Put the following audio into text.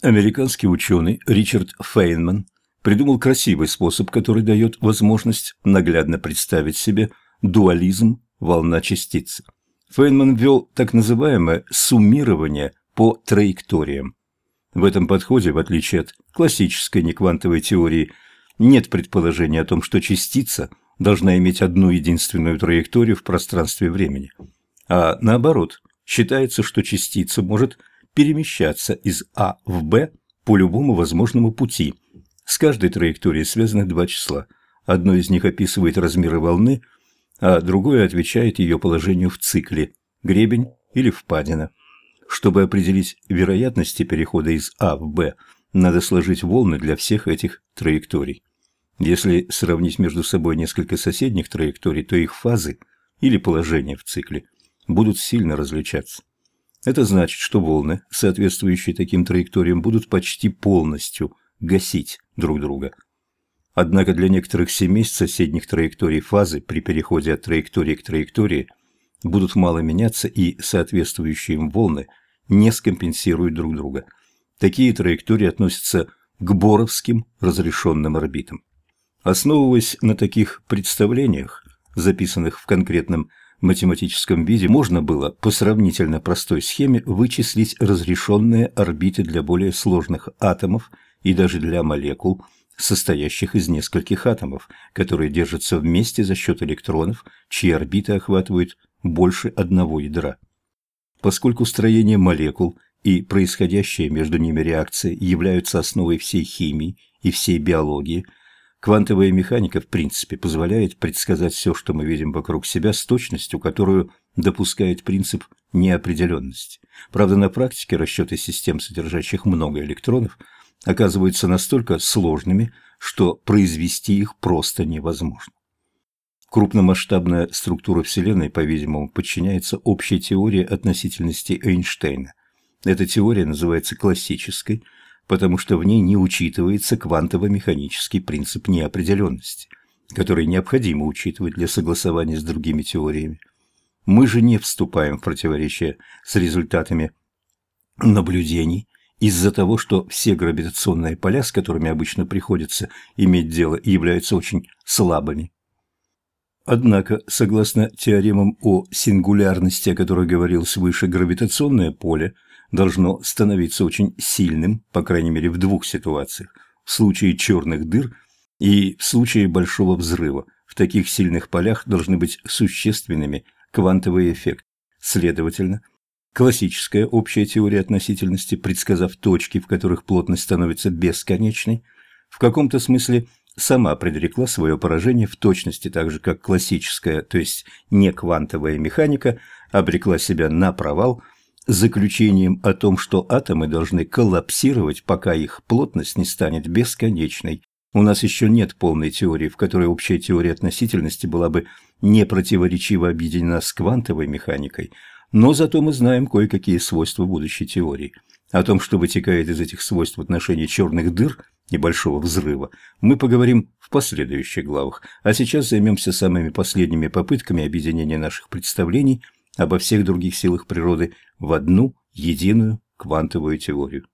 Американский ученый Ричард Фейнман придумал красивый способ, который дает возможность наглядно представить себе дуализм волна-частицы. Фейнман ввел так называемое суммирование по траекториям. В этом подходе, в отличие от классической неквантовой теории, нет предположения о том, что частица должна иметь одну единственную траекторию в пространстве времени. А наоборот, считается, что частица может перемещаться из А в Б по любому возможному пути. С каждой траекторией связаны два числа. Одно из них описывает размеры волны, а другое отвечает ее положению в цикле – гребень или впадина. Чтобы определить вероятности перехода из А в Б, надо сложить волны для всех этих траекторий. Если сравнить между собой несколько соседних траекторий, то их фазы или положения в цикле будут сильно различаться. Это значит, что волны, соответствующие таким траекториям, будут почти полностью гасить друг друга. Однако для некоторых семейств соседних траекторий фазы при переходе от траектории к траектории будут мало меняться и соответствующие им волны не скомпенсируют друг друга. Такие траектории относятся к боровским разрешенным орбитам. Основываясь на таких представлениях, записанных в конкретном математическом виде, можно было по сравнительно простой схеме вычислить разрешенные орбиты для более сложных атомов и даже для молекул, состоящих из нескольких атомов, которые держатся вместе за счет электронов, чьи орбиты охватывают больше одного ядра. Поскольку строение молекул и происходящие между ними реакции являются основой всей химии и всей биологии, квантовая механика в принципе позволяет предсказать все, что мы видим вокруг себя, с точностью, которую допускает принцип неопределенности. Правда, на практике расчеты систем, содержащих много электронов, оказываются настолько сложными, что произвести их просто невозможно. Крупномасштабная структура Вселенной, по-видимому, подчиняется общей теории относительности Эйнштейна. Эта теория называется классической, потому что в ней не учитывается квантово-механический принцип неопределенности, который необходимо учитывать для согласования с другими теориями. Мы же не вступаем в противоречие с результатами наблюдений из-за того, что все гравитационные поля, с которыми обычно приходится иметь дело, являются очень слабыми. Однако, согласно теоремам о сингулярности, о которой говорилось выше, гравитационное поле должно становиться очень сильным, по крайней мере в двух ситуациях, в случае черных дыр и в случае большого взрыва. В таких сильных полях должны быть существенными квантовый эффект. Следовательно, классическая общая теория относительности, предсказав точки, в которых плотность становится бесконечной, в каком-то смысле – сама предрекла свое поражение в точности так же, как классическая, то есть не квантовая механика, обрекла себя на провал заключением о том, что атомы должны коллапсировать, пока их плотность не станет бесконечной. У нас еще нет полной теории, в которой общая теория относительности была бы не противоречиво объединена с квантовой механикой, но зато мы знаем кое-какие свойства будущей теории. О том, что вытекает из этих свойств в отношении черных дыр – небольшого взрыва, мы поговорим в последующих главах, а сейчас займемся самыми последними попытками объединения наших представлений обо всех других силах природы в одну единую квантовую теорию.